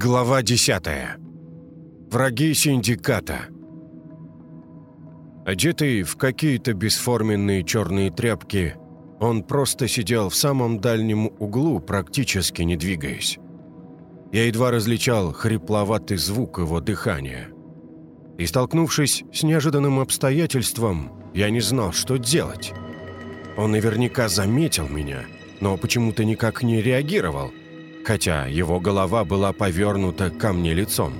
Глава 10. Враги синдиката. Одетый в какие-то бесформенные черные тряпки, он просто сидел в самом дальнем углу, практически не двигаясь. Я едва различал хрипловатый звук его дыхания. И столкнувшись с неожиданным обстоятельством, я не знал, что делать. Он наверняка заметил меня, но почему-то никак не реагировал – хотя его голова была повернута ко мне лицом.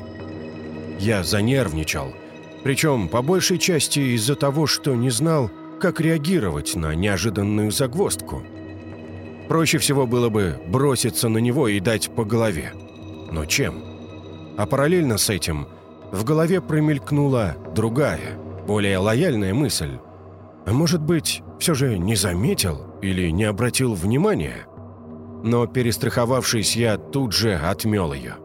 Я занервничал, причем по большей части из-за того, что не знал, как реагировать на неожиданную загвоздку. Проще всего было бы броситься на него и дать по голове. Но чем? А параллельно с этим в голове промелькнула другая, более лояльная мысль. А может быть, все же не заметил или не обратил внимания? Но, перестраховавшись, я тут же отмел ее.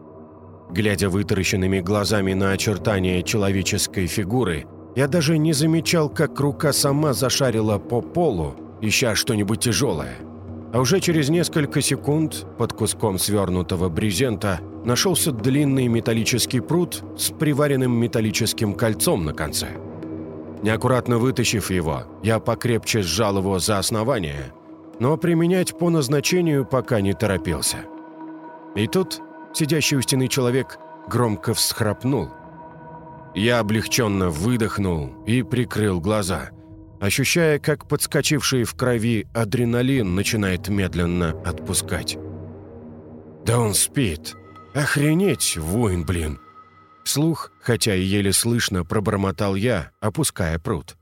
Глядя вытаращенными глазами на очертания человеческой фигуры, я даже не замечал, как рука сама зашарила по полу, ища что-нибудь тяжелое. А уже через несколько секунд под куском свернутого брезента нашелся длинный металлический пруд с приваренным металлическим кольцом на конце. Неаккуратно вытащив его, я покрепче сжал его за основание – но применять по назначению пока не торопился. И тут сидящий у стены человек громко всхрапнул. Я облегченно выдохнул и прикрыл глаза, ощущая, как подскочивший в крови адреналин начинает медленно отпускать. «Да он спит! Охренеть, воин, блин!» Слух, хотя и еле слышно, пробормотал я, опуская пруд.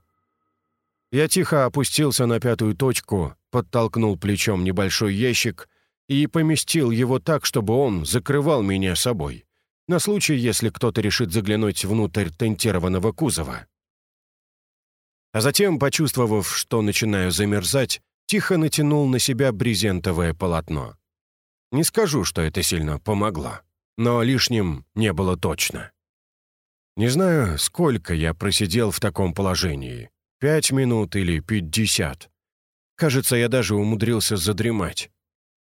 Я тихо опустился на пятую точку, подтолкнул плечом небольшой ящик и поместил его так, чтобы он закрывал меня собой, на случай, если кто-то решит заглянуть внутрь тентированного кузова. А затем, почувствовав, что начинаю замерзать, тихо натянул на себя брезентовое полотно. Не скажу, что это сильно помогло, но лишним не было точно. Не знаю, сколько я просидел в таком положении, пять минут или пятьдесят. Кажется, я даже умудрился задремать.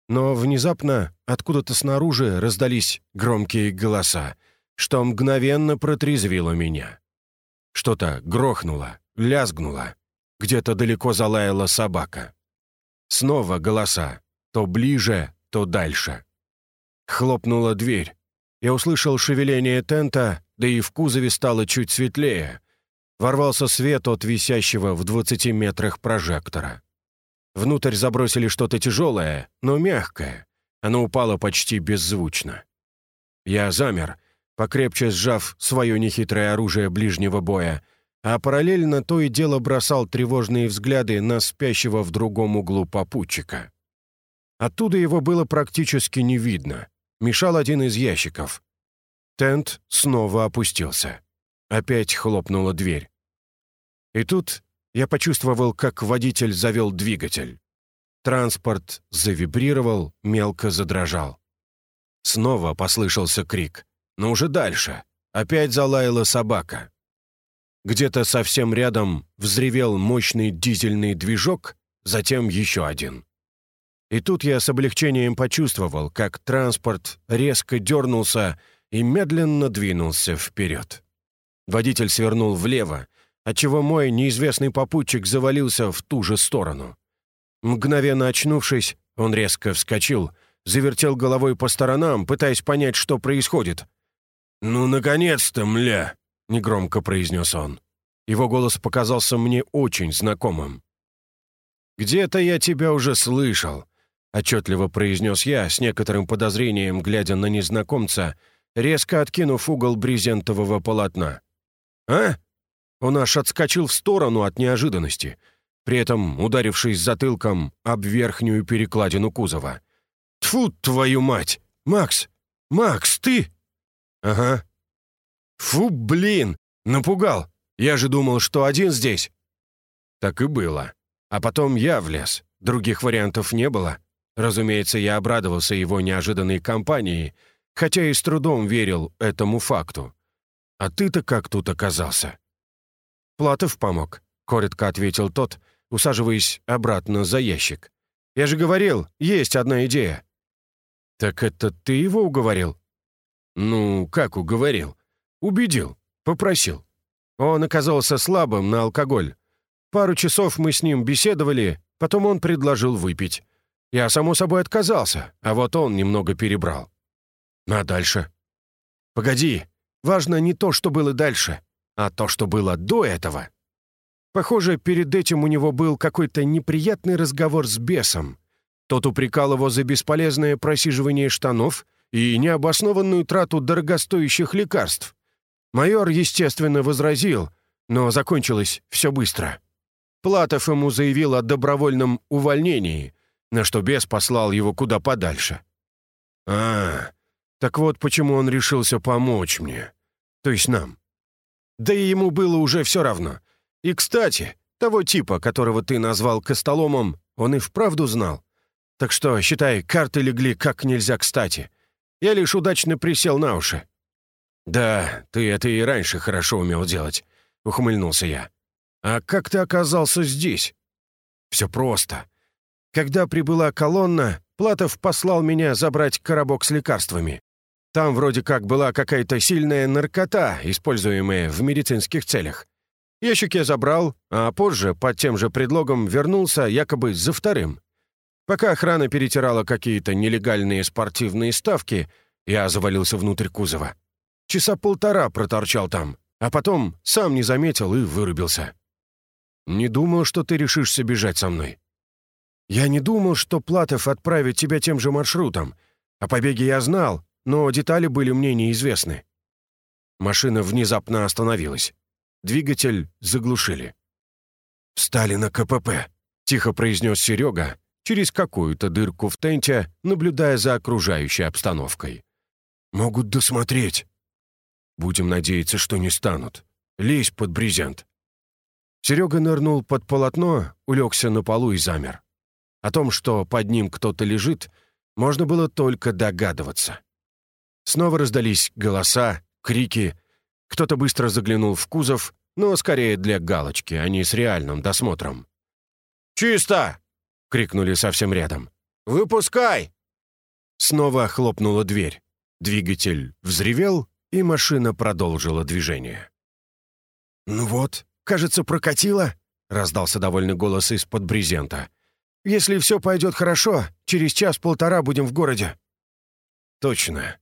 Но внезапно откуда-то снаружи раздались громкие голоса, что мгновенно протрезвило меня. Что-то грохнуло, лязгнуло. Где-то далеко залаяла собака. Снова голоса. То ближе, то дальше. Хлопнула дверь. Я услышал шевеление тента, да и в кузове стало чуть светлее. Ворвался свет от висящего в 20 метрах прожектора. Внутрь забросили что-то тяжелое, но мягкое. Оно упало почти беззвучно. Я замер, покрепче сжав свое нехитрое оружие ближнего боя, а параллельно то и дело бросал тревожные взгляды на спящего в другом углу попутчика. Оттуда его было практически не видно. Мешал один из ящиков. Тент снова опустился. Опять хлопнула дверь. И тут я почувствовал, как водитель завел двигатель. Транспорт завибрировал, мелко задрожал. Снова послышался крик. Но уже дальше. Опять залаяла собака. Где-то совсем рядом взревел мощный дизельный движок, затем еще один. И тут я с облегчением почувствовал, как транспорт резко дернулся и медленно двинулся вперед. Водитель свернул влево, отчего мой неизвестный попутчик завалился в ту же сторону. Мгновенно очнувшись, он резко вскочил, завертел головой по сторонам, пытаясь понять, что происходит. «Ну, наконец-то, мля!» — негромко произнес он. Его голос показался мне очень знакомым. «Где-то я тебя уже слышал», — отчетливо произнес я, с некоторым подозрением, глядя на незнакомца, резко откинув угол брезентового полотна. «А? Он аж отскочил в сторону от неожиданности, при этом ударившись затылком об верхнюю перекладину кузова. «Тьфу, твою мать! Макс! Макс, ты?» «Ага». «Фу, блин! Напугал! Я же думал, что один здесь!» Так и было. А потом я влез. Других вариантов не было. Разумеется, я обрадовался его неожиданной компании, хотя и с трудом верил этому факту. А ты-то как тут оказался? «Платов помог», — коротко ответил тот, усаживаясь обратно за ящик. «Я же говорил, есть одна идея». «Так это ты его уговорил?» «Ну, как уговорил? Убедил, попросил. Он оказался слабым на алкоголь. Пару часов мы с ним беседовали, потом он предложил выпить. Я, само собой, отказался, а вот он немного перебрал. А дальше? Погоди, важно не то, что было дальше, а то, что было до этого. Похоже, перед этим у него был какой-то неприятный разговор с бесом. Тот упрекал его за бесполезное просиживание штанов и необоснованную трату дорогостоящих лекарств. Майор, естественно, возразил, но закончилось все быстро. Платов ему заявил о добровольном увольнении, на что бес послал его куда подальше. «А, так вот почему он решился помочь мне. То есть нам. Да и ему было уже все равно. И, кстати, того типа, которого ты назвал Костоломом, он и вправду знал. Так что, считай, карты легли как нельзя кстати. Я лишь удачно присел на уши». «Да, ты это и раньше хорошо умел делать», — ухмыльнулся я. «А как ты оказался здесь?» «Все просто. Когда прибыла колонна, Платов послал меня забрать коробок с лекарствами. Там вроде как была какая-то сильная наркота, используемая в медицинских целях. Ящик я забрал, а позже, под тем же предлогом, вернулся якобы за вторым. Пока охрана перетирала какие-то нелегальные спортивные ставки, я завалился внутрь кузова. Часа полтора проторчал там, а потом сам не заметил и вырубился. «Не думал, что ты решишься бежать со мной». «Я не думал, что Платов отправит тебя тем же маршрутом. О побеге я знал, но детали были мне неизвестны». Машина внезапно остановилась. Двигатель заглушили. «Встали на КПП», — тихо произнес Серега, через какую-то дырку в тенте, наблюдая за окружающей обстановкой. «Могут досмотреть». «Будем надеяться, что не станут. Лезь под брезент». Серега нырнул под полотно, улегся на полу и замер. О том, что под ним кто-то лежит, можно было только догадываться. Снова раздались голоса, крики. Кто-то быстро заглянул в кузов, но скорее для галочки, а не с реальным досмотром. «Чисто!» — крикнули совсем рядом. «Выпускай!» Снова хлопнула дверь. Двигатель взревел, и машина продолжила движение. «Ну вот, кажется, прокатило», — раздался довольный голос из-под брезента. «Если все пойдет хорошо, через час-полтора будем в городе». «Точно», —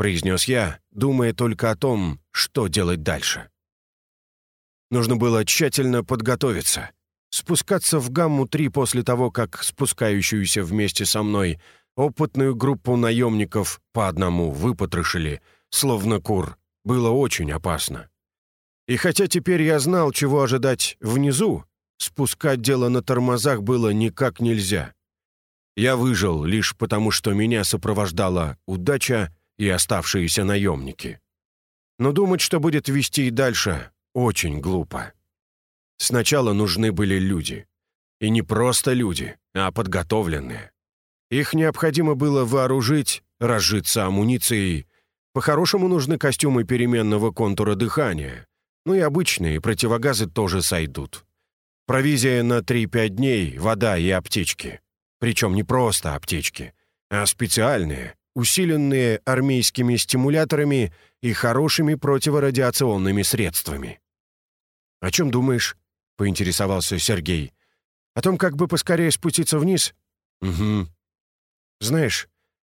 произнес я, думая только о том, что делать дальше. Нужно было тщательно подготовиться. Спускаться в гамму-3 после того, как спускающуюся вместе со мной Опытную группу наемников по одному выпотрошили, словно кур, было очень опасно. И хотя теперь я знал, чего ожидать внизу, спускать дело на тормозах было никак нельзя. Я выжил лишь потому, что меня сопровождала удача и оставшиеся наемники. Но думать, что будет вести и дальше, очень глупо. Сначала нужны были люди. И не просто люди, а подготовленные. Их необходимо было вооружить, разжиться амуницией. По-хорошему нужны костюмы переменного контура дыхания. Ну и обычные противогазы тоже сойдут. Провизия на 3-5 дней, вода и аптечки. Причем не просто аптечки, а специальные, усиленные армейскими стимуляторами и хорошими противорадиационными средствами. «О чем думаешь?» — поинтересовался Сергей. «О том, как бы поскорее спуститься вниз?» «Угу. Знаешь,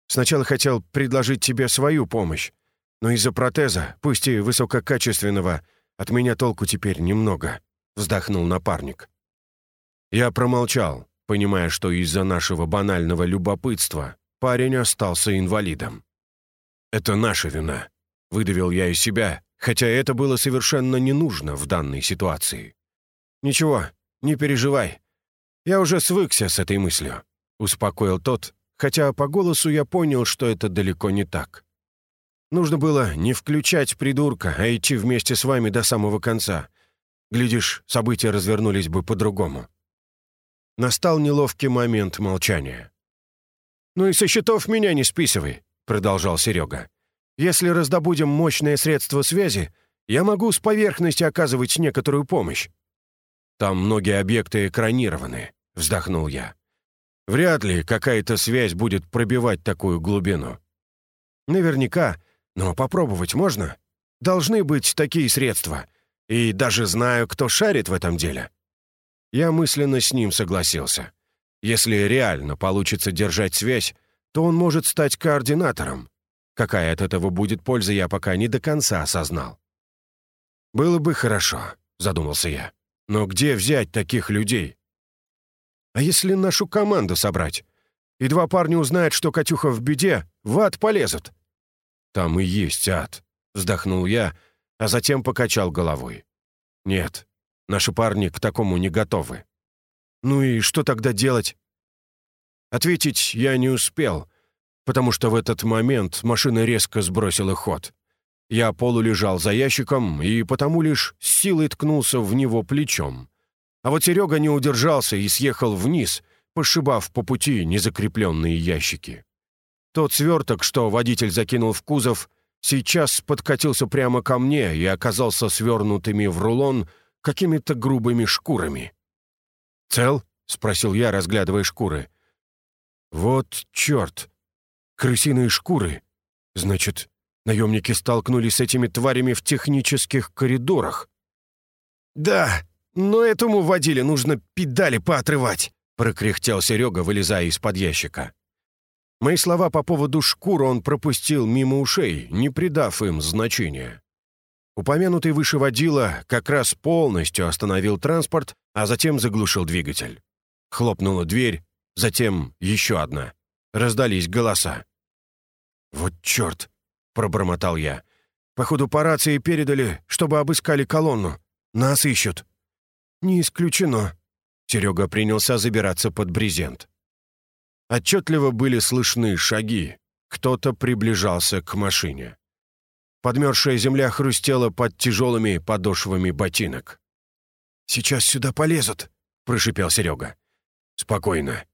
сначала хотел предложить тебе свою помощь, но из-за протеза, пусть и высококачественного, от меня толку теперь немного», — вздохнул напарник. Я промолчал, понимая, что из-за нашего банального любопытства парень остался инвалидом. «Это наша вина», — выдавил я из себя, хотя это было совершенно не нужно в данной ситуации. «Ничего, не переживай. Я уже свыкся с этой мыслью», — успокоил тот, хотя по голосу я понял, что это далеко не так. Нужно было не включать придурка, а идти вместе с вами до самого конца. Глядишь, события развернулись бы по-другому. Настал неловкий момент молчания. «Ну и со счетов меня не списывай», — продолжал Серега. «Если раздобудем мощное средство связи, я могу с поверхности оказывать некоторую помощь». «Там многие объекты экранированы», — вздохнул я. Вряд ли какая-то связь будет пробивать такую глубину. Наверняка Но попробовать можно? Должны быть такие средства. И даже знаю, кто шарит в этом деле». Я мысленно с ним согласился. Если реально получится держать связь, то он может стать координатором. Какая от этого будет польза, я пока не до конца осознал. «Было бы хорошо», — задумался я. «Но где взять таких людей?» «А если нашу команду собрать? И два парня узнают, что Катюха в беде, в ад полезут». «Там и есть ад», — вздохнул я, а затем покачал головой. «Нет, наши парни к такому не готовы». «Ну и что тогда делать?» Ответить я не успел, потому что в этот момент машина резко сбросила ход. Я полулежал за ящиком и потому лишь с силой ткнулся в него плечом. А вот Серега не удержался и съехал вниз, пошибав по пути незакрепленные ящики. Тот сверток, что водитель закинул в кузов, сейчас подкатился прямо ко мне и оказался свернутыми в рулон какими-то грубыми шкурами. «Цел?» — спросил я, разглядывая шкуры. «Вот черт! Крысиные шкуры! Значит, наемники столкнулись с этими тварями в технических коридорах?» «Да, но этому водиле нужно педали поотрывать!» — прокряхтел Серега, вылезая из-под ящика. Мои слова по поводу шкур он пропустил мимо ушей, не придав им значения. Упомянутый выше водила как раз полностью остановил транспорт, а затем заглушил двигатель. Хлопнула дверь, затем еще одна. Раздались голоса. «Вот черт!» — пробормотал я. «Походу, по рации передали, чтобы обыскали колонну. Нас ищут». «Не исключено». Серега принялся забираться под брезент. Отчетливо были слышны шаги. Кто-то приближался к машине. Подмерзшая земля хрустела под тяжелыми подошвами ботинок. «Сейчас сюда полезут», — прошипел Серега. «Спокойно».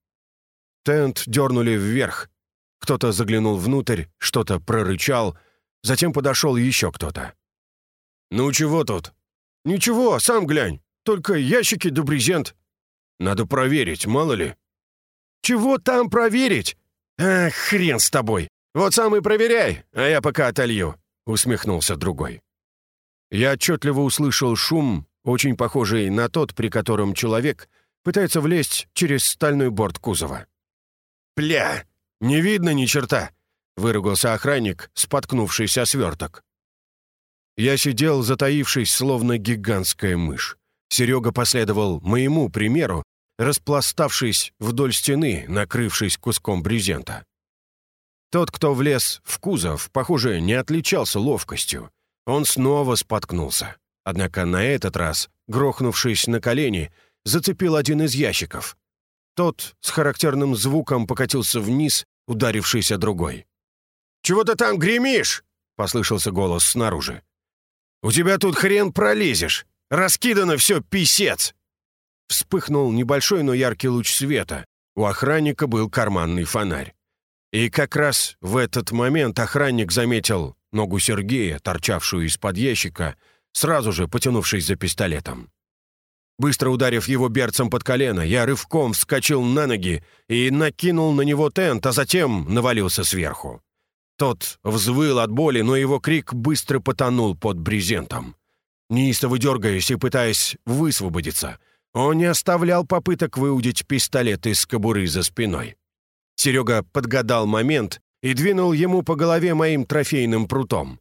Тент дернули вверх. Кто-то заглянул внутрь, что-то прорычал. Затем подошел еще кто-то. «Ну чего тут?» «Ничего, сам глянь. Только ящики да брезент». «Надо проверить, мало ли». «Чего там проверить?» «Ах, хрен с тобой! Вот сам и проверяй, а я пока отолью», — усмехнулся другой. Я отчетливо услышал шум, очень похожий на тот, при котором человек пытается влезть через стальной борт кузова. «Пля! Не видно ни черта!» — выругался охранник, споткнувшийся о сверток. Я сидел, затаившись, словно гигантская мышь. Серега последовал моему примеру распластавшись вдоль стены, накрывшись куском брезента. Тот, кто влез в кузов, похоже, не отличался ловкостью. Он снова споткнулся. Однако на этот раз, грохнувшись на колени, зацепил один из ящиков. Тот с характерным звуком покатился вниз, ударившись о другой. «Чего ты там гремишь?» — послышался голос снаружи. «У тебя тут хрен пролезешь! Раскидано все, писец!» Вспыхнул небольшой, но яркий луч света. У охранника был карманный фонарь. И как раз в этот момент охранник заметил ногу Сергея, торчавшую из-под ящика, сразу же потянувшись за пистолетом. Быстро ударив его берцем под колено, я рывком вскочил на ноги и накинул на него тент, а затем навалился сверху. Тот взвыл от боли, но его крик быстро потонул под брезентом. Неистово дергаясь и пытаясь высвободиться — он не оставлял попыток выудить пистолет из кобуры за спиной. Серега подгадал момент и двинул ему по голове моим трофейным прутом.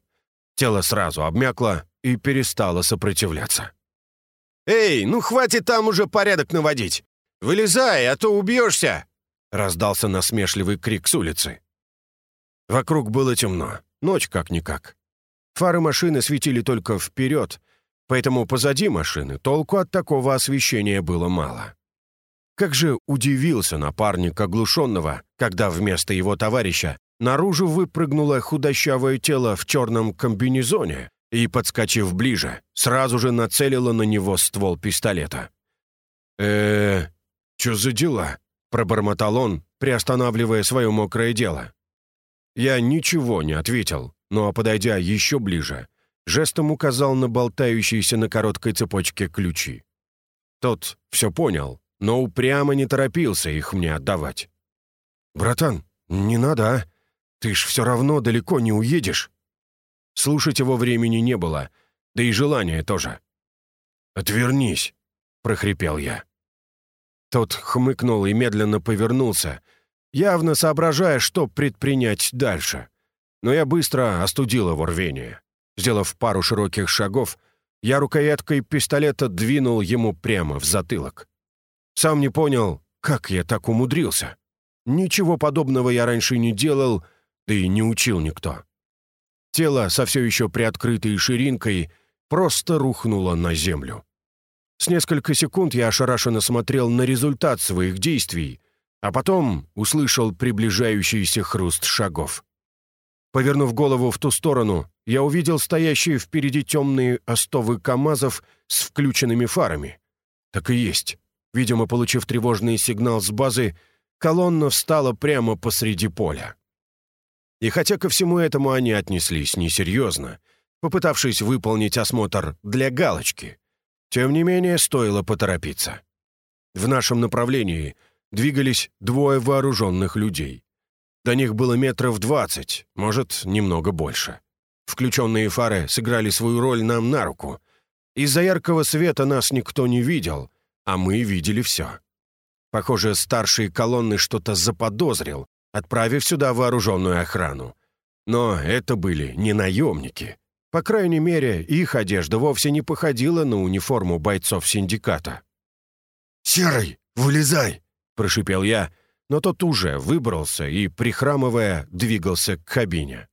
Тело сразу обмякло и перестало сопротивляться. «Эй, ну хватит там уже порядок наводить! Вылезай, а то убьешься!» раздался насмешливый крик с улицы. Вокруг было темно, ночь как-никак. Фары машины светили только вперед, поэтому позади машины толку от такого освещения было мало. Как же удивился напарник оглушенного, когда вместо его товарища наружу выпрыгнуло худощавое тело в черном комбинезоне и, подскочив ближе, сразу же нацелило на него ствол пистолета. э чё за дела?» — пробормотал он, приостанавливая свое мокрое дело. Я ничего не ответил, но, подойдя еще ближе, жестом указал на болтающиеся на короткой цепочке ключи. Тот все понял, но упрямо не торопился их мне отдавать. «Братан, не надо, а? Ты ж все равно далеко не уедешь». Слушать его времени не было, да и желания тоже. «Отвернись!» — прохрипел я. Тот хмыкнул и медленно повернулся, явно соображая, что предпринять дальше. Но я быстро остудил его рвение. Сделав пару широких шагов, я рукояткой пистолета двинул ему прямо в затылок. Сам не понял, как я так умудрился. Ничего подобного я раньше не делал, да и не учил никто. Тело со все еще приоткрытой ширинкой просто рухнуло на землю. С несколько секунд я ошарашенно смотрел на результат своих действий, а потом услышал приближающийся хруст шагов. Повернув голову в ту сторону, я увидел стоящие впереди темные остовы КАМАЗов с включенными фарами. Так и есть. Видимо, получив тревожный сигнал с базы, колонна встала прямо посреди поля. И хотя ко всему этому они отнеслись несерьезно, попытавшись выполнить осмотр для галочки, тем не менее стоило поторопиться. В нашем направлении двигались двое вооруженных людей. До них было метров двадцать, может, немного больше. Включенные фары сыграли свою роль нам на руку. Из-за яркого света нас никто не видел, а мы видели все. Похоже, старший колонны что-то заподозрил, отправив сюда вооруженную охрану. Но это были не наемники. По крайней мере, их одежда вовсе не походила на униформу бойцов синдиката. «Серый, вылезай!» — прошипел я, но тот уже выбрался и, прихрамывая, двигался к кабине.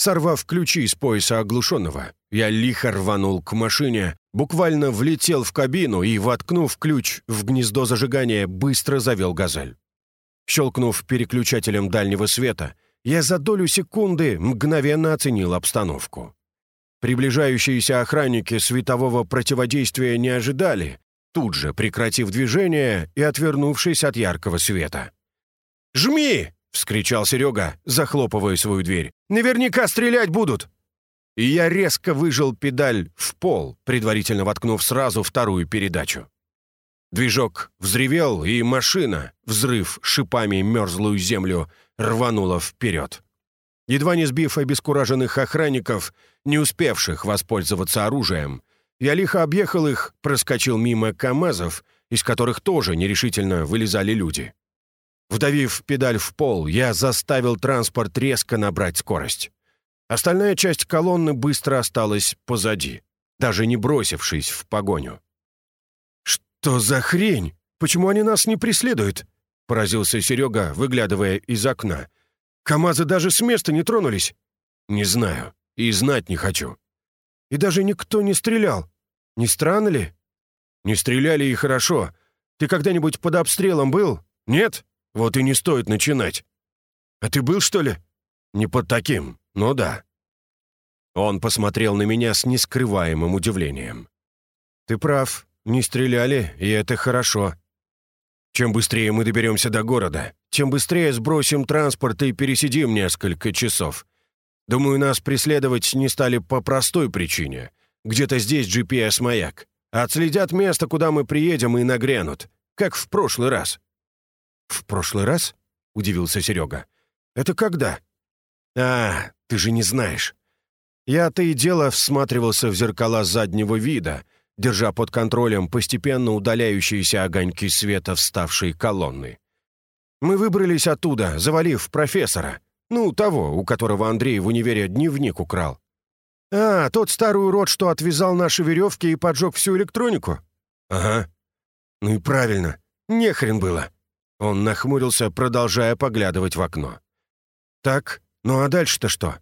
Сорвав ключи с пояса оглушенного, я лихо рванул к машине, буквально влетел в кабину и, воткнув ключ в гнездо зажигания, быстро завел газель. Щелкнув переключателем дальнего света, я за долю секунды мгновенно оценил обстановку. Приближающиеся охранники светового противодействия не ожидали, тут же прекратив движение и отвернувшись от яркого света. «Жми!» — вскричал Серега, захлопывая свою дверь. «Наверняка стрелять будут!» И я резко выжил педаль в пол, предварительно воткнув сразу вторую передачу. Движок взревел, и машина, взрыв шипами мерзлую землю, рванула вперед. Едва не сбив обескураженных охранников, не успевших воспользоваться оружием, я лихо объехал их, проскочил мимо КАМАЗов, из которых тоже нерешительно вылезали люди. Вдавив педаль в пол, я заставил транспорт резко набрать скорость. Остальная часть колонны быстро осталась позади, даже не бросившись в погоню. «Что за хрень? Почему они нас не преследуют?» — поразился Серега, выглядывая из окна. «КамАЗы даже с места не тронулись». «Не знаю. И знать не хочу». «И даже никто не стрелял. Не странно ли?» «Не стреляли и хорошо. Ты когда-нибудь под обстрелом был? Нет?» Вот и не стоит начинать. А ты был, что ли? Не под таким, но да. Он посмотрел на меня с нескрываемым удивлением. Ты прав, не стреляли, и это хорошо. Чем быстрее мы доберемся до города, тем быстрее сбросим транспорт и пересидим несколько часов. Думаю, нас преследовать не стали по простой причине. Где-то здесь GPS-маяк. Отследят место, куда мы приедем, и нагрянут. Как в прошлый раз. «В прошлый раз?» — удивился Серега. «Это когда?» «А, ты же не знаешь. Я-то и дело всматривался в зеркала заднего вида, держа под контролем постепенно удаляющиеся огоньки света вставшей колонны. Мы выбрались оттуда, завалив профессора, ну, того, у которого Андрей в универе дневник украл. А, тот старый урод, что отвязал наши веревки и поджег всю электронику? Ага. Ну и правильно, нехрен было. Он нахмурился, продолжая поглядывать в окно. «Так, ну а дальше-то что?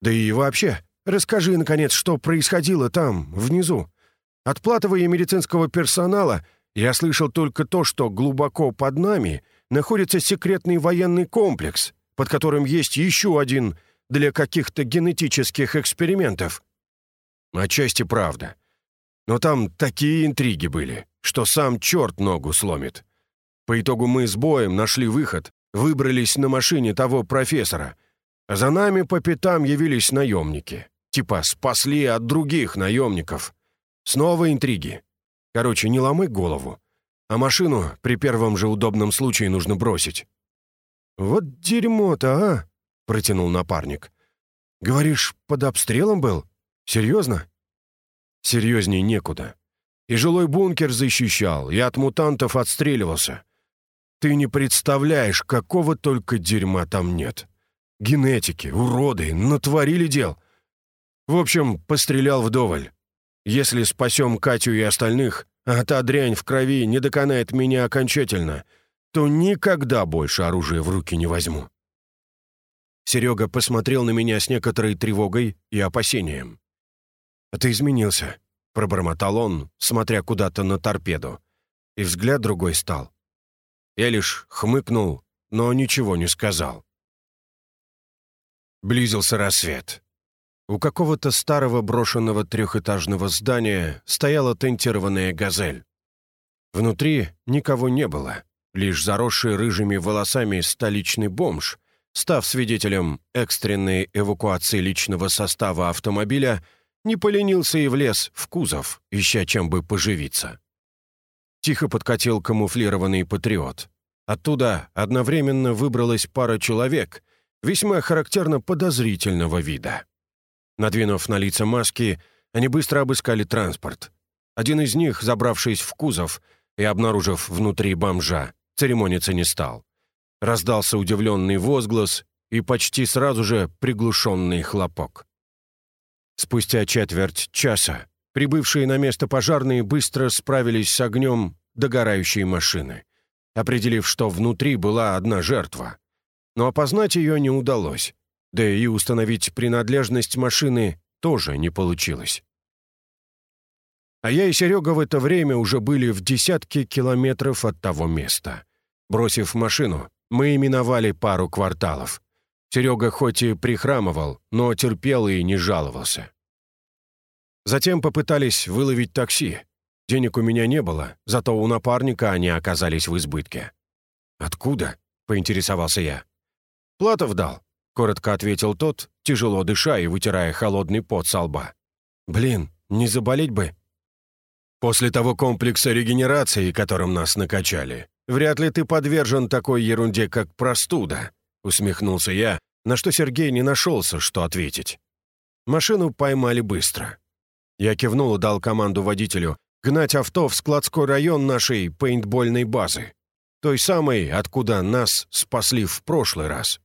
Да и вообще, расскажи, наконец, что происходило там, внизу. От платового медицинского персонала я слышал только то, что глубоко под нами находится секретный военный комплекс, под которым есть еще один для каких-то генетических экспериментов. Отчасти правда. Но там такие интриги были, что сам черт ногу сломит. По итогу мы с боем нашли выход, выбрались на машине того профессора. За нами по пятам явились наемники. Типа спасли от других наемников. Снова интриги. Короче, не ломай голову. А машину при первом же удобном случае нужно бросить. «Вот дерьмо-то, а!» — протянул напарник. Говоришь, под обстрелом был? Серьезно?» «Серьезней некуда. И жилой бункер защищал, и от мутантов отстреливался. Ты не представляешь, какого только дерьма там нет. Генетики, уроды, натворили дел. В общем, пострелял вдоволь. Если спасем Катю и остальных, а та дрянь в крови не доконает меня окончательно, то никогда больше оружие в руки не возьму». Серега посмотрел на меня с некоторой тревогой и опасением. «А ты изменился», — пробормотал он, смотря куда-то на торпеду. И взгляд другой стал. Я лишь хмыкнул, но ничего не сказал. Близился рассвет. У какого-то старого брошенного трехэтажного здания стояла тентированная «Газель». Внутри никого не было, лишь заросший рыжими волосами столичный бомж, став свидетелем экстренной эвакуации личного состава автомобиля, не поленился и влез в кузов, ища чем бы поживиться. Тихо подкатил камуфлированный патриот. Оттуда одновременно выбралась пара человек, весьма характерно подозрительного вида. Надвинув на лица маски, они быстро обыскали транспорт. Один из них, забравшись в кузов и обнаружив внутри бомжа, церемониться не стал. Раздался удивленный возглас и почти сразу же приглушенный хлопок. Спустя четверть часа прибывшие на место пожарные быстро справились с огнем догорающей машины, определив, что внутри была одна жертва. Но опознать ее не удалось, да и установить принадлежность машины тоже не получилось. А я и Серега в это время уже были в десятке километров от того места. Бросив машину, мы именовали пару кварталов. Серега хоть и прихрамывал, но терпел и не жаловался. Затем попытались выловить такси. Денег у меня не было, зато у напарника они оказались в избытке. «Откуда?» — поинтересовался я. «Платов дал коротко ответил тот, тяжело дыша и вытирая холодный пот со лба. «Блин, не заболеть бы!» «После того комплекса регенерации, которым нас накачали, вряд ли ты подвержен такой ерунде, как простуда», усмехнулся я, на что Сергей не нашелся, что ответить. Машину поймали быстро. Я кивнул и дал команду водителю гнать авто в складской район нашей пейнтбольной базы, той самой, откуда нас спасли в прошлый раз.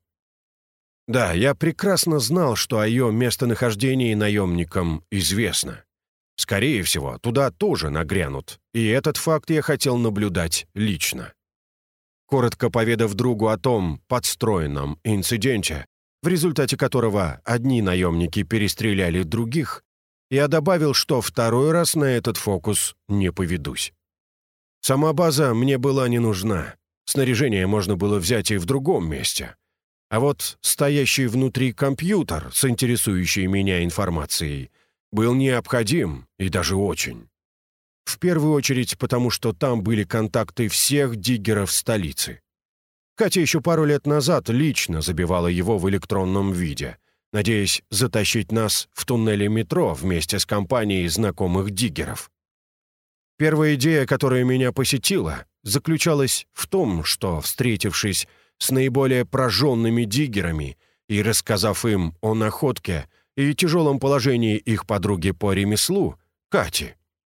Да, я прекрасно знал, что о ее местонахождении наемникам известно. Скорее всего, туда тоже нагрянут, и этот факт я хотел наблюдать лично. Коротко поведав другу о том подстроенном инциденте, в результате которого одни наемники перестреляли других, я добавил, что второй раз на этот фокус не поведусь. Сама база мне была не нужна. Снаряжение можно было взять и в другом месте. А вот стоящий внутри компьютер с интересующей меня информацией был необходим и даже очень. В первую очередь потому, что там были контакты всех диггеров столицы. Катя еще пару лет назад лично забивала его в электронном виде, надеясь затащить нас в туннеле метро вместе с компанией знакомых диггеров. Первая идея, которая меня посетила, заключалась в том, что, встретившись с наиболее прожженными диггерами и рассказав им о находке и тяжелом положении их подруги по ремеслу, Кати,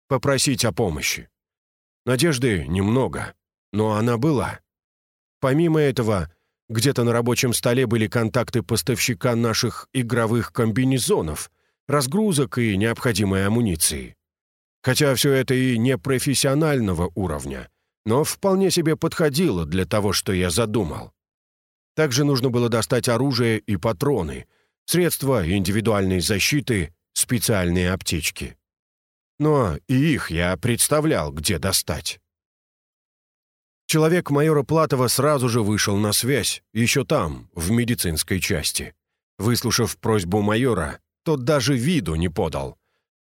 попросить о помощи. Надежды немного, но она была. Помимо этого, где-то на рабочем столе были контакты поставщика наших игровых комбинезонов, разгрузок и необходимой амуниции. Хотя все это и не профессионального уровня, но вполне себе подходило для того, что я задумал. Также нужно было достать оружие и патроны, средства индивидуальной защиты, специальные аптечки. Но и их я представлял, где достать. Человек майора Платова сразу же вышел на связь, еще там, в медицинской части. Выслушав просьбу майора, тот даже виду не подал.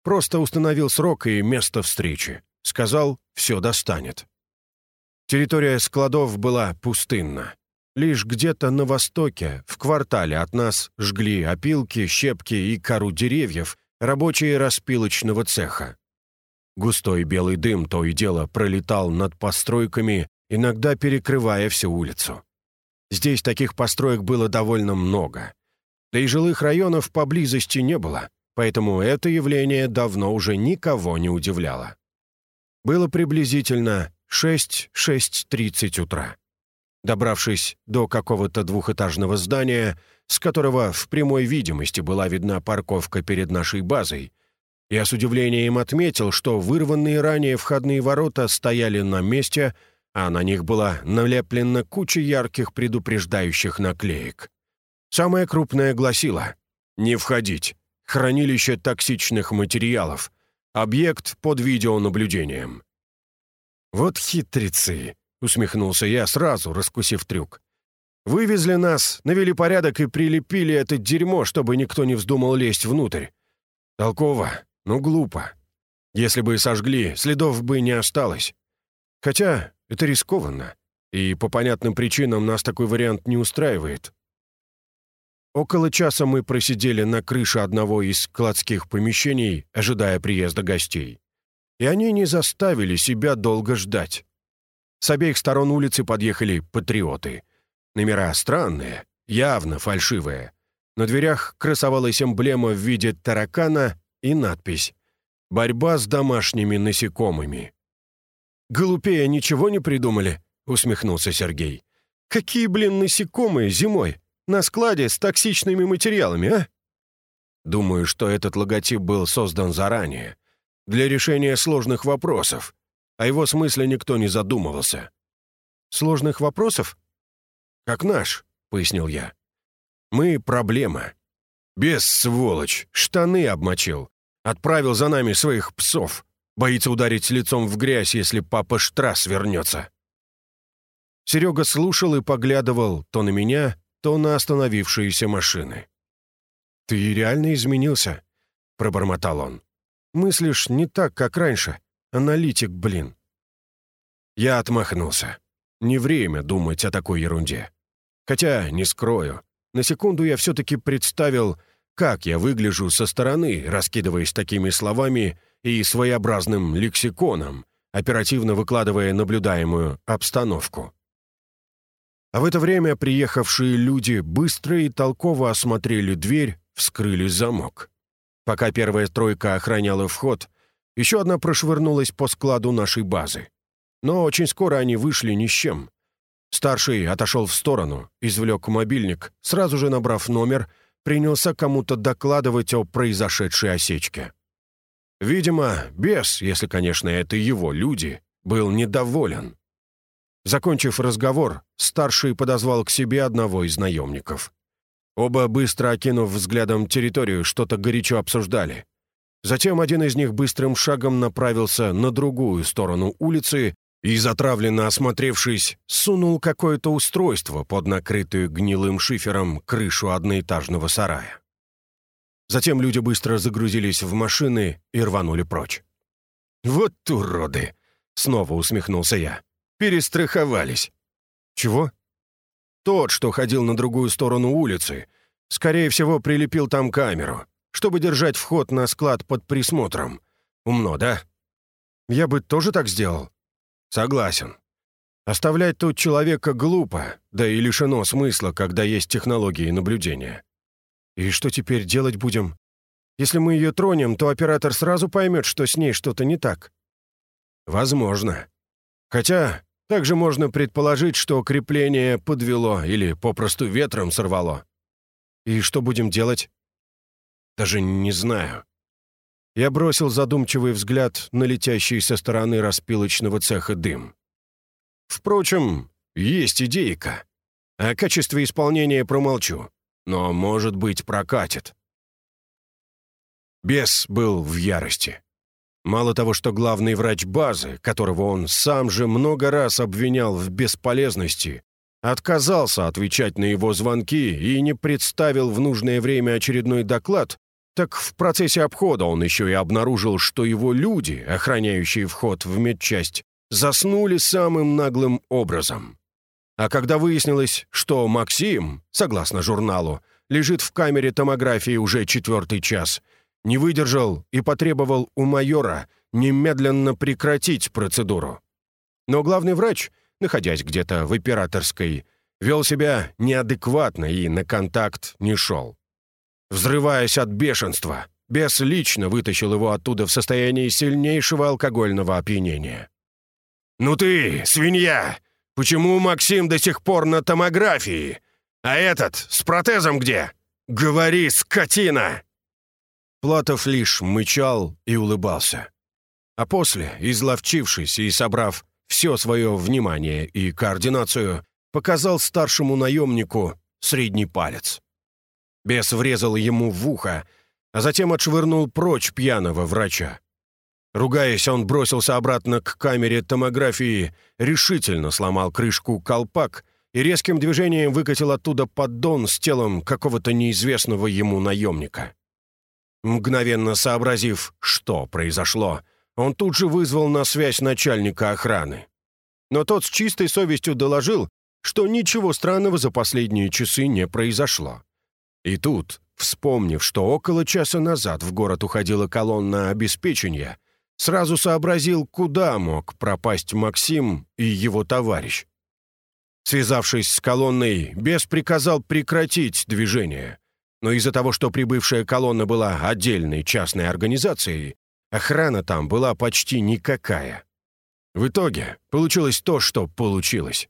Просто установил срок и место встречи. Сказал, все достанет. Территория складов была пустынна. Лишь где-то на востоке, в квартале от нас, жгли опилки, щепки и кору деревьев рабочие распилочного цеха. Густой белый дым то и дело пролетал над постройками, иногда перекрывая всю улицу. Здесь таких построек было довольно много. Да и жилых районов поблизости не было, поэтому это явление давно уже никого не удивляло. Было приблизительно 6-6.30 утра. Добравшись до какого-то двухэтажного здания, с которого в прямой видимости была видна парковка перед нашей базой, я с удивлением отметил, что вырванные ранее входные ворота стояли на месте, а на них была налеплена куча ярких предупреждающих наклеек. Самая крупная гласила «Не входить. Хранилище токсичных материалов. Объект под видеонаблюдением». «Вот хитрецы!» — усмехнулся я, сразу раскусив трюк. «Вывезли нас, навели порядок и прилепили это дерьмо, чтобы никто не вздумал лезть внутрь. Толково, но глупо. Если бы сожгли, следов бы не осталось. Хотя это рискованно, и по понятным причинам нас такой вариант не устраивает». Около часа мы просидели на крыше одного из складских помещений, ожидая приезда гостей. И они не заставили себя долго ждать. С обеих сторон улицы подъехали патриоты. Номера странные, явно фальшивые. На дверях красовалась эмблема в виде таракана и надпись «Борьба с домашними насекомыми». «Глупее ничего не придумали?» — усмехнулся Сергей. «Какие, блин, насекомые зимой? На складе с токсичными материалами, а?» Думаю, что этот логотип был создан заранее, для решения сложных вопросов, о его смысле никто не задумывался. «Сложных вопросов?» «Как наш», — пояснил я. «Мы — проблема. Без сволочь, штаны обмочил. Отправил за нами своих псов. Боится ударить лицом в грязь, если папа Штрасс вернется». Серега слушал и поглядывал то на меня, то на остановившиеся машины. «Ты реально изменился?» — пробормотал он. «Мыслишь не так, как раньше. Аналитик, блин». Я отмахнулся. Не время думать о такой ерунде. Хотя, не скрою, на секунду я все-таки представил, как я выгляжу со стороны, раскидываясь такими словами и своеобразным лексиконом, оперативно выкладывая наблюдаемую обстановку. А в это время приехавшие люди быстро и толково осмотрели дверь, вскрыли замок. Пока первая тройка охраняла вход, еще одна прошвырнулась по складу нашей базы. Но очень скоро они вышли ни с чем. Старший отошел в сторону, извлек мобильник, сразу же набрав номер, принялся кому-то докладывать о произошедшей осечке. Видимо, бес, если, конечно, это его люди, был недоволен. Закончив разговор, старший подозвал к себе одного из наемников. Оба, быстро окинув взглядом территорию, что-то горячо обсуждали. Затем один из них быстрым шагом направился на другую сторону улицы и, затравленно осмотревшись, сунул какое-то устройство под накрытую гнилым шифером крышу одноэтажного сарая. Затем люди быстро загрузились в машины и рванули прочь. «Вот уроды!» — снова усмехнулся я. Перестраховались. Чего? Тот, что ходил на другую сторону улицы, скорее всего, прилепил там камеру, чтобы держать вход на склад под присмотром. Умно, да? Я бы тоже так сделал. Согласен. Оставлять тут человека глупо, да и лишено смысла, когда есть технологии наблюдения. И что теперь делать будем? Если мы ее тронем, то оператор сразу поймет, что с ней что-то не так. Возможно. Хотя также можно предположить, что крепление подвело или попросту ветром сорвало. И что будем делать? Даже не знаю. Я бросил задумчивый взгляд на летящий со стороны распилочного цеха дым. Впрочем, есть идейка. О качестве исполнения промолчу, но, может быть, прокатит. Бес был в ярости. Мало того, что главный врач базы, которого он сам же много раз обвинял в бесполезности, отказался отвечать на его звонки и не представил в нужное время очередной доклад, так в процессе обхода он еще и обнаружил, что его люди, охраняющие вход в медчасть, заснули самым наглым образом. А когда выяснилось, что Максим, согласно журналу, лежит в камере томографии уже четвертый час – не выдержал и потребовал у майора немедленно прекратить процедуру. Но главный врач, находясь где-то в операторской, вел себя неадекватно и на контакт не шел. Взрываясь от бешенства, бес лично вытащил его оттуда в состоянии сильнейшего алкогольного опьянения. «Ну ты, свинья! Почему Максим до сих пор на томографии? А этот с протезом где? Говори, скотина!» Платов лишь мычал и улыбался. А после, изловчившись и собрав все свое внимание и координацию, показал старшему наемнику средний палец. Бес врезал ему в ухо, а затем отшвырнул прочь пьяного врача. Ругаясь, он бросился обратно к камере томографии, решительно сломал крышку колпак и резким движением выкатил оттуда поддон с телом какого-то неизвестного ему наемника. Мгновенно сообразив, что произошло, он тут же вызвал на связь начальника охраны. Но тот с чистой совестью доложил, что ничего странного за последние часы не произошло. И тут, вспомнив, что около часа назад в город уходила колонна обеспечения, сразу сообразил, куда мог пропасть Максим и его товарищ. Связавшись с колонной, бес приказал прекратить движение. Но из-за того, что прибывшая колонна была отдельной частной организацией, охрана там была почти никакая. В итоге получилось то, что получилось.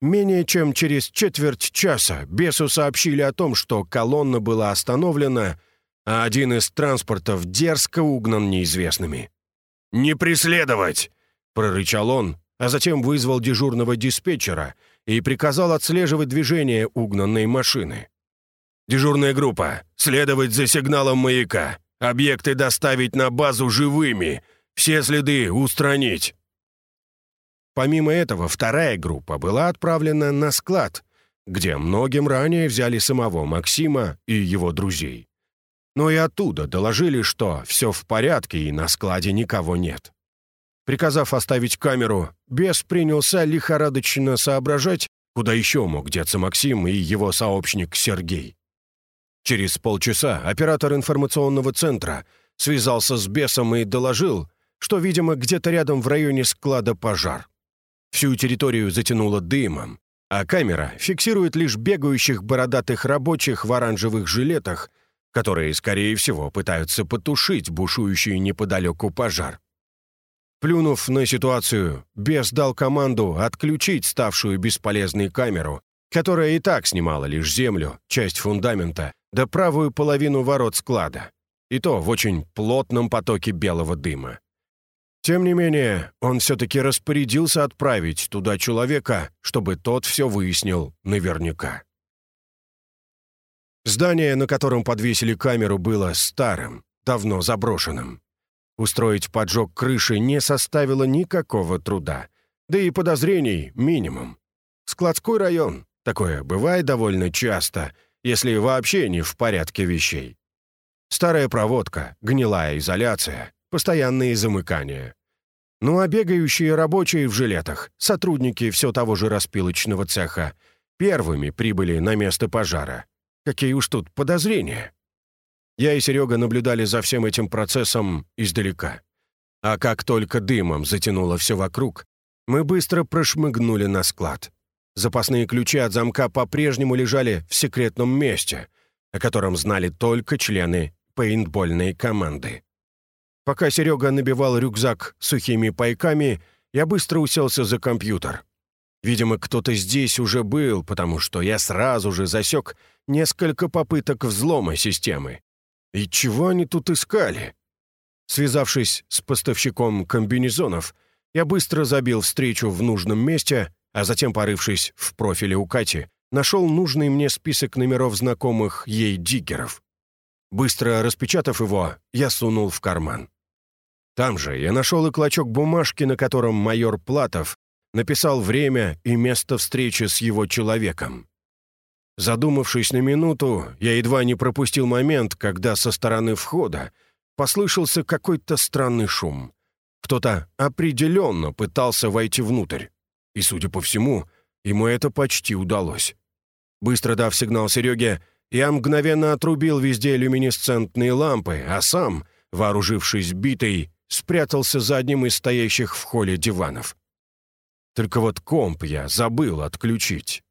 Менее чем через четверть часа бесу сообщили о том, что колонна была остановлена, а один из транспортов дерзко угнан неизвестными. «Не преследовать!» — прорычал он, а затем вызвал дежурного диспетчера и приказал отслеживать движение угнанной машины. «Дежурная группа, следовать за сигналом маяка, объекты доставить на базу живыми, все следы устранить». Помимо этого, вторая группа была отправлена на склад, где многим ранее взяли самого Максима и его друзей. Но и оттуда доложили, что все в порядке и на складе никого нет. Приказав оставить камеру, бес принялся лихорадочно соображать, куда еще мог деться Максим и его сообщник Сергей. Через полчаса оператор информационного центра связался с бесом и доложил, что, видимо, где-то рядом в районе склада пожар. Всю территорию затянуло дымом, а камера фиксирует лишь бегающих бородатых рабочих в оранжевых жилетах, которые, скорее всего, пытаются потушить бушующий неподалеку пожар. Плюнув на ситуацию, бес дал команду отключить ставшую бесполезной камеру, которая и так снимала лишь землю, часть фундамента, да правую половину ворот склада, и то в очень плотном потоке белого дыма. Тем не менее, он все-таки распорядился отправить туда человека, чтобы тот все выяснил наверняка. Здание, на котором подвесили камеру, было старым, давно заброшенным. Устроить поджог крыши не составило никакого труда, да и подозрений минимум. Складской район, такое бывает довольно часто, если вообще не в порядке вещей. Старая проводка, гнилая изоляция, постоянные замыкания. Ну а бегающие рабочие в жилетах, сотрудники все того же распилочного цеха, первыми прибыли на место пожара. Какие уж тут подозрения. Я и Серега наблюдали за всем этим процессом издалека. А как только дымом затянуло все вокруг, мы быстро прошмыгнули на склад. Запасные ключи от замка по-прежнему лежали в секретном месте, о котором знали только члены пейнтбольной команды. Пока Серега набивал рюкзак сухими пайками, я быстро уселся за компьютер. Видимо, кто-то здесь уже был, потому что я сразу же засек несколько попыток взлома системы. И чего они тут искали? Связавшись с поставщиком комбинезонов, я быстро забил встречу в нужном месте, а затем, порывшись в профиле у Кати, нашел нужный мне список номеров знакомых ей диггеров. Быстро распечатав его, я сунул в карман. Там же я нашел и клочок бумажки, на котором майор Платов написал время и место встречи с его человеком. Задумавшись на минуту, я едва не пропустил момент, когда со стороны входа послышался какой-то странный шум. Кто-то определенно пытался войти внутрь. И, судя по всему, ему это почти удалось. Быстро дав сигнал Сереге, я мгновенно отрубил везде люминесцентные лампы, а сам, вооружившись битой, спрятался за одним из стоящих в холле диванов. Только вот комп я забыл отключить.